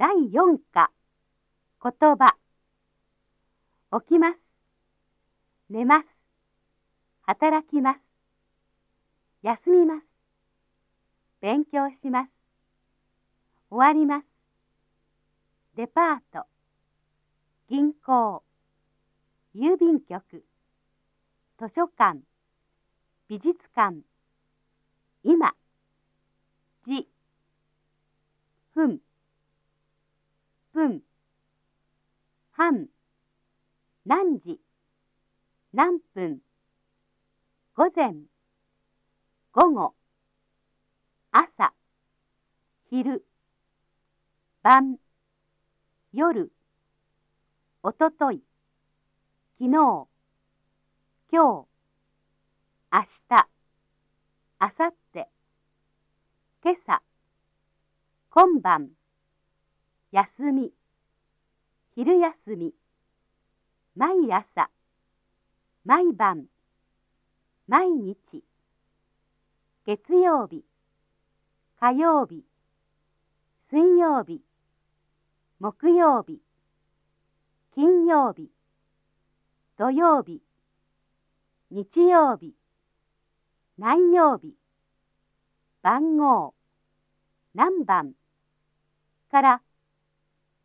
第4課。言葉。起きます。寝ます。働きます。休みます。勉強します。終わります。デパート。銀行。郵便局。図書館。美術館。今。じ分分。半。何時。何分。午前。午後。朝。昼。晩。夜。おととい。昨日。今日。明日。明後日。今朝。今晩。休み。昼休み。毎朝。毎晩。毎日。月曜日。火曜日。水曜日。木曜日。金曜日。土曜日。日曜日。何曜日。番号。何番。から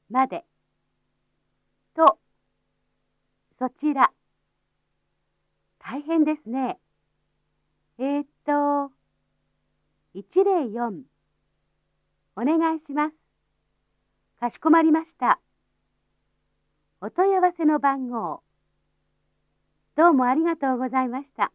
まで。とそちら。大変ですね。えー、っと104お願いします。かしこまりました。お問い合わせの番号。どうもありがとうございました。